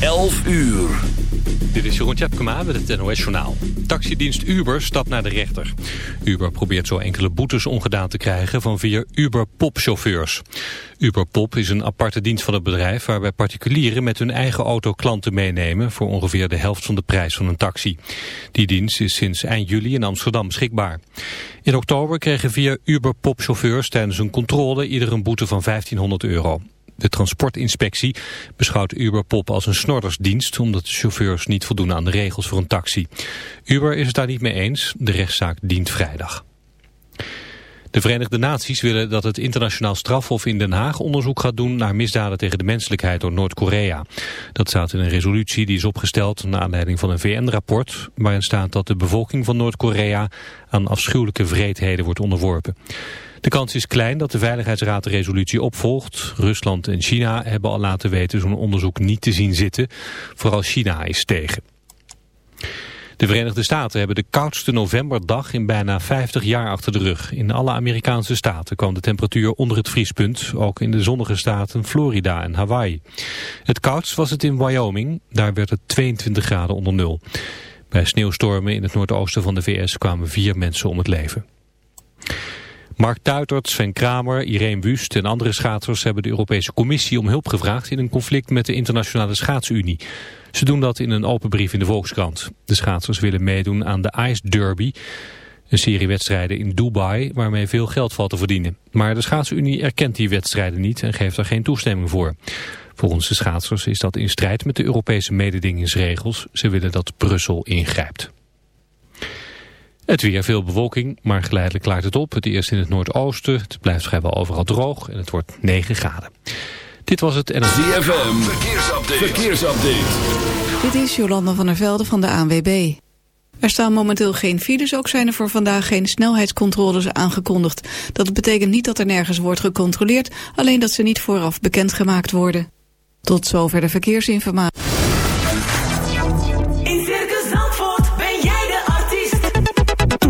11 uur. Dit is Jeroen Tjepkema met het NOS Journaal. Taxidienst Uber stapt naar de rechter. Uber probeert zo enkele boetes ongedaan te krijgen van vier Uber-Pop-chauffeurs. Uber-Pop is een aparte dienst van het bedrijf... waarbij particulieren met hun eigen auto klanten meenemen... voor ongeveer de helft van de prijs van een taxi. Die dienst is sinds eind juli in Amsterdam beschikbaar. In oktober kregen vier Uber-Pop-chauffeurs tijdens een controle... ieder een boete van 1500 euro. De transportinspectie beschouwt Uber Pop als een snordersdienst... omdat de chauffeurs niet voldoen aan de regels voor een taxi. Uber is het daar niet mee eens. De rechtszaak dient vrijdag. De Verenigde Naties willen dat het internationaal strafhof in Den Haag onderzoek gaat doen naar misdaden tegen de menselijkheid door Noord-Korea. Dat staat in een resolutie die is opgesteld naar aanleiding van een VN-rapport waarin staat dat de bevolking van Noord-Korea aan afschuwelijke vreedheden wordt onderworpen. De kans is klein dat de Veiligheidsraad de resolutie opvolgt. Rusland en China hebben al laten weten zo'n onderzoek niet te zien zitten. Vooral China is tegen. De Verenigde Staten hebben de koudste novemberdag in bijna 50 jaar achter de rug. In alle Amerikaanse staten kwam de temperatuur onder het vriespunt, ook in de zonnige staten Florida en Hawaii. Het koudst was het in Wyoming, daar werd het 22 graden onder nul. Bij sneeuwstormen in het noordoosten van de VS kwamen vier mensen om het leven. Mark Tuitert, Sven Kramer, Irene Wust en andere schaatsers hebben de Europese Commissie om hulp gevraagd in een conflict met de Internationale Schaatsunie. Ze doen dat in een open brief in de Volkskrant. De schaatsers willen meedoen aan de Ice Derby, een serie wedstrijden in Dubai waarmee veel geld valt te verdienen. Maar de Schaatsunie erkent die wedstrijden niet en geeft er geen toestemming voor. Volgens de schaatsers is dat in strijd met de Europese mededingingsregels. Ze willen dat Brussel ingrijpt. Het weer veel bewolking, maar geleidelijk klaart het op. Het eerst in het noordoosten. Het blijft vrijwel overal droog en het wordt 9 graden. Dit was het NLV. ZFM, verkeersupdate. verkeersupdate. Dit is Jolanda van der Velde van de ANWB. Er staan momenteel geen files, ook zijn er voor vandaag geen snelheidscontroles aangekondigd. Dat betekent niet dat er nergens wordt gecontroleerd, alleen dat ze niet vooraf bekendgemaakt worden. Tot zover de verkeersinformatie.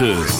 9.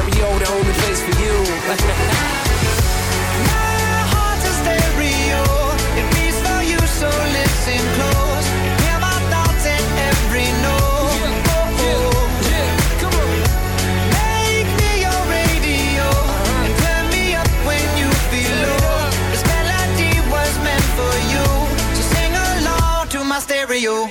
stereo, the only place for you. My heart's a stereo. It beats for you, so listen close. Hear my thoughts in every note. Make me your radio uh-huh. and turn me up when you feel low. This melody was meant for you, so sing along to my stereo.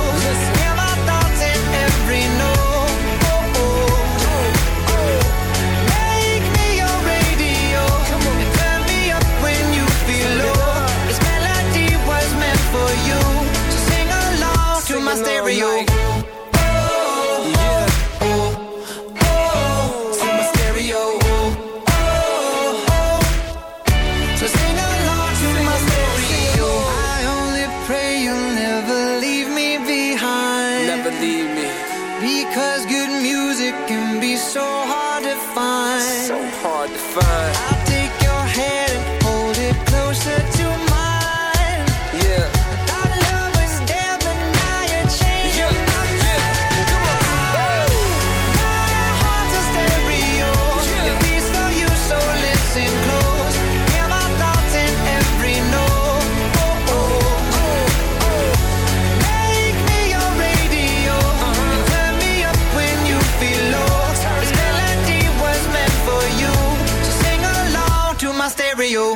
Ja.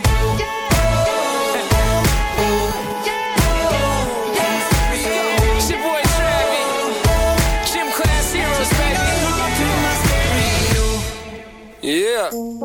Yeah.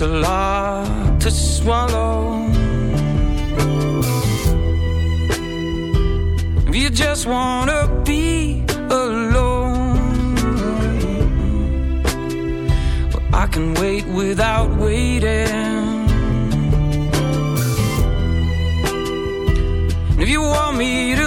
a lot to swallow. If you just wanna be alone well, I can wait without waiting. If you want me to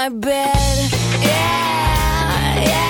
my bed. Yeah, yeah.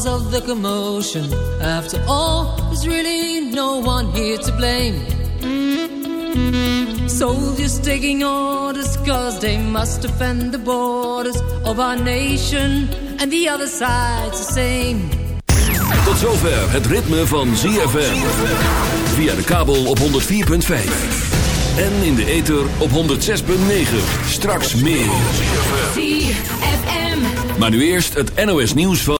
Cause of the commotion. After all, there's really no one here to blame. Soldiers taking orders cause they must defend the borders of our nation and the other side's the same. Tot zover het ritme van ZFM. Via de kabel op 104.5. En in de ether op 106.9. Straks meer. Maar nu eerst het NOS nieuws van...